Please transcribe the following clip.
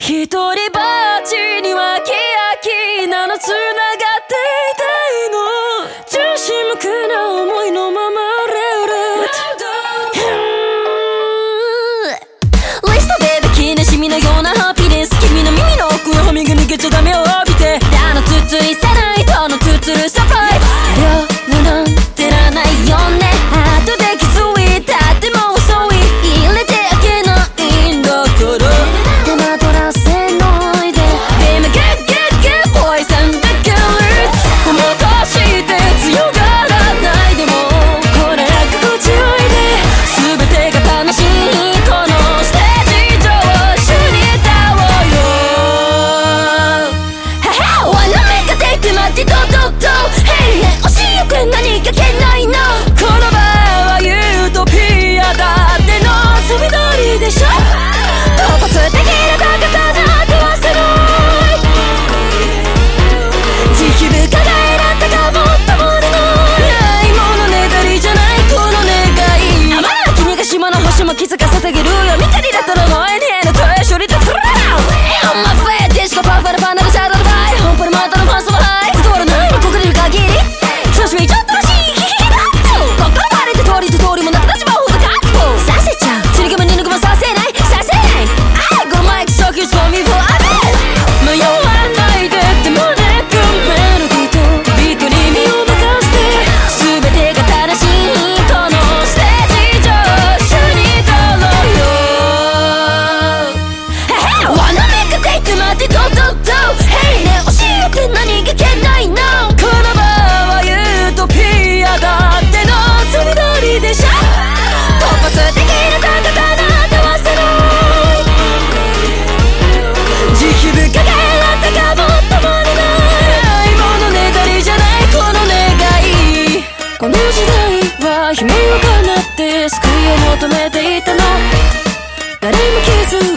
一人ぼっち救いを求めていたの。誰も傷